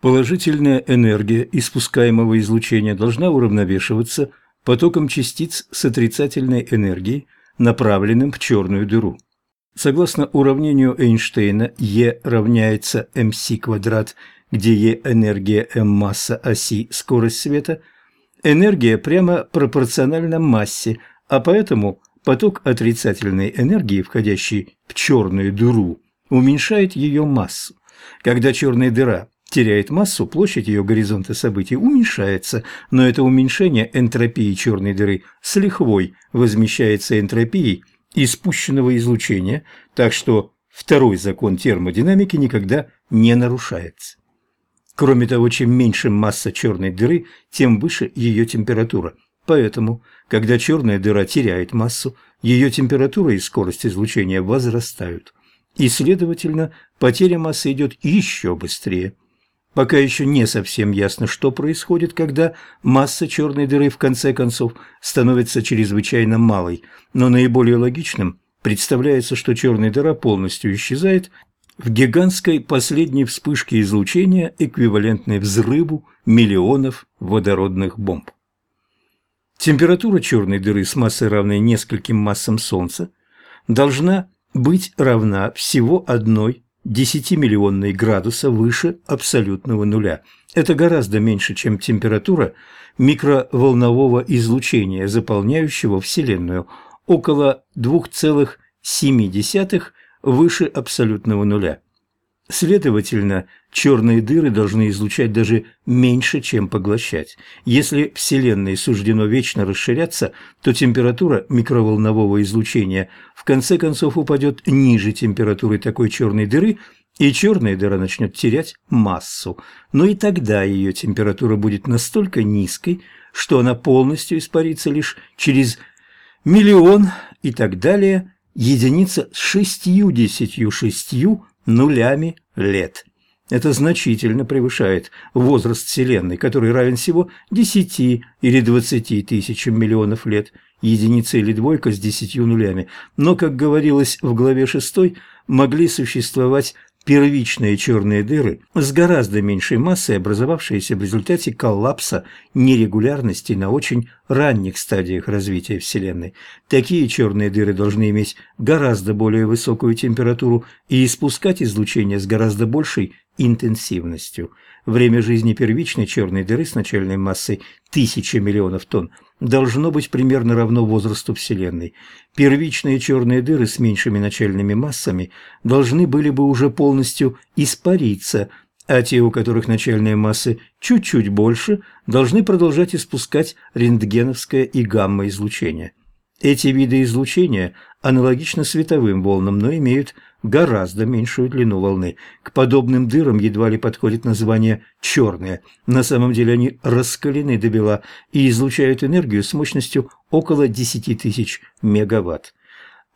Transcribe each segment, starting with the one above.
Положительная энергия испускаемого излучения должна уравновешиваться потоком частиц с отрицательной энергией, направленным в черную дыру. Согласно уравнению Эйнштейна, E равняется mc квадрат, где E – энергия, m – масса оси, скорость света, энергия прямо пропорциональна массе, а поэтому поток отрицательной энергии, входящий в черную дыру, уменьшает ее массу. Когда черная дыра теряет массу, площадь ее горизонта событий уменьшается, но это уменьшение энтропии черной дыры с лихвой возмещается энтропией испущенного излучения, так что второй закон термодинамики никогда не нарушается. Кроме того, чем меньше масса черной дыры, тем выше ее температура. Поэтому, когда черная дыра теряет массу, ее температура и скорость излучения возрастают. И, следовательно, потеря массы идет еще быстрее. Пока еще не совсем ясно, что происходит, когда масса черной дыры в конце концов становится чрезвычайно малой, но наиболее логичным представляется, что черная дыра полностью исчезает в гигантской последней вспышке излучения, эквивалентной взрыву миллионов водородных бомб. Температура черной дыры с массой, равной нескольким массам Солнца, должна быть равна всего одной 10-миллионной градуса выше абсолютного нуля. Это гораздо меньше, чем температура микроволнового излучения, заполняющего Вселенную, около 2,7 выше абсолютного нуля. Следовательно, черные дыры должны излучать даже меньше, чем поглощать. Если Вселенной суждено вечно расширяться, то температура микроволнового излучения в конце концов упадет ниже температуры такой черной дыры, и черная дыра начнет терять массу. Но и тогда ее температура будет настолько низкой, что она полностью испарится лишь через миллион и так далее, единица с шестьюдесятью шестью нулями лет. Это значительно превышает возраст Вселенной, который равен всего 10 или 20 тысячам миллионов лет, единица или двойка с десятью нулями. Но, как говорилось в главе 6, могли существовать первичные черные дыры с гораздо меньшей массой, образовавшиеся в результате коллапса нерегулярностей на очень ранних стадиях развития Вселенной. Такие черные дыры должны иметь гораздо более высокую температуру и испускать излучение с гораздо большей интенсивностью. Время жизни первичной черной дыры с начальной массой тысячи миллионов тонн должно быть примерно равно возрасту Вселенной. Первичные черные дыры с меньшими начальными массами должны были бы уже полностью испариться, а те, у которых начальные массы чуть-чуть больше, должны продолжать испускать рентгеновское и гамма-излучение. Эти виды излучения аналогичны световым волнам, но имеют гораздо меньшую длину волны. К подобным дырам едва ли подходит название «черные». На самом деле они раскалены до бела и излучают энергию с мощностью около 10 тысяч мегаватт.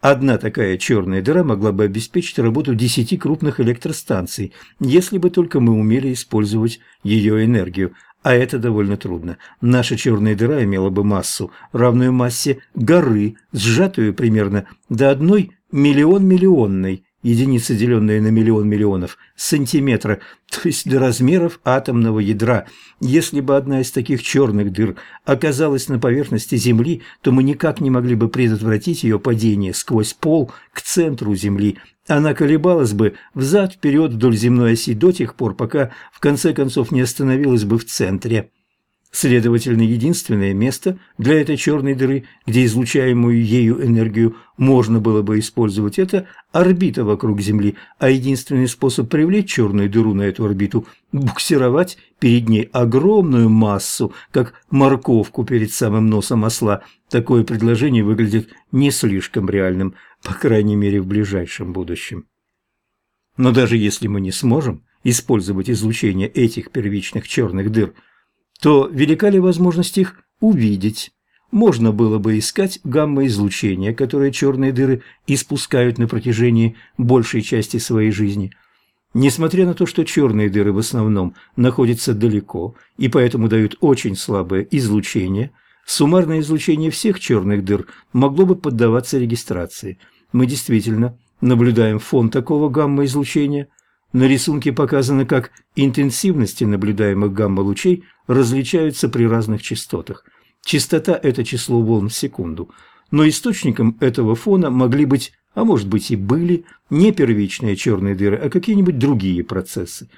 Одна такая черная дыра могла бы обеспечить работу 10 крупных электростанций, если бы только мы умели использовать ее энергию, а это довольно трудно. Наша черная дыра имела бы массу, равную массе горы, сжатую примерно до одной миллион-миллионной, единицы, деленные на миллион миллионов, сантиметра, то есть до размеров атомного ядра. Если бы одна из таких черных дыр оказалась на поверхности Земли, то мы никак не могли бы предотвратить ее падение сквозь пол к центру Земли, она колебалась бы взад-вперед вдоль земной оси до тех пор, пока в конце концов не остановилась бы в центре. Следовательно, единственное место для этой черной дыры, где излучаемую ею энергию можно было бы использовать, это орбита вокруг Земли, а единственный способ привлечь черную дыру на эту орбиту – буксировать перед ней огромную массу, как морковку перед самым носом осла. Такое предложение выглядит не слишком реальным, по крайней мере в ближайшем будущем. Но даже если мы не сможем использовать излучение этих первичных черных дыр – то велика ли возможность их увидеть? Можно было бы искать гамма-излучение, которое черные дыры испускают на протяжении большей части своей жизни. Несмотря на то, что черные дыры в основном находятся далеко и поэтому дают очень слабое излучение, суммарное излучение всех черных дыр могло бы поддаваться регистрации. Мы действительно наблюдаем фон такого гамма-излучения – На рисунке показано, как интенсивности наблюдаемых гамма-лучей различаются при разных частотах. Частота – это число волн в секунду. Но источником этого фона могли быть, а может быть и были, не первичные черные дыры, а какие-нибудь другие процессы.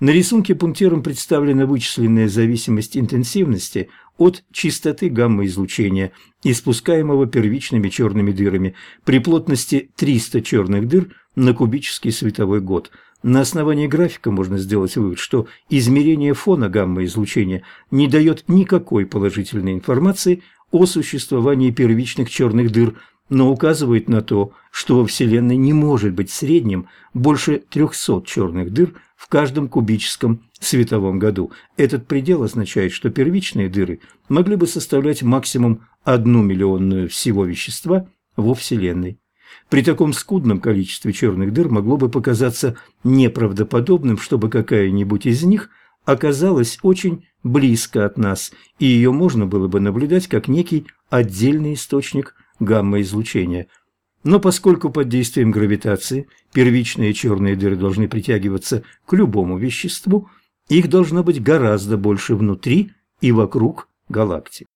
На рисунке пунктиром представлена вычисленная зависимость интенсивности от частоты гамма-излучения, испускаемого первичными черными дырами, при плотности 300 черных дыр на кубический световой год. На основании графика можно сделать вывод, что измерение фона гамма-излучения не дает никакой положительной информации о существовании первичных черных дыр, но указывает на то, что во Вселенной не может быть в среднем больше 300 черных дыр в каждом кубическом световом году. Этот предел означает, что первичные дыры могли бы составлять максимум одну миллионную всего вещества во Вселенной. При таком скудном количестве черных дыр могло бы показаться неправдоподобным, чтобы какая-нибудь из них оказалась очень близко от нас, и ее можно было бы наблюдать как некий отдельный источник гамма-излучения. Но поскольку под действием гравитации первичные черные дыры должны притягиваться к любому веществу, их должно быть гораздо больше внутри и вокруг галактик.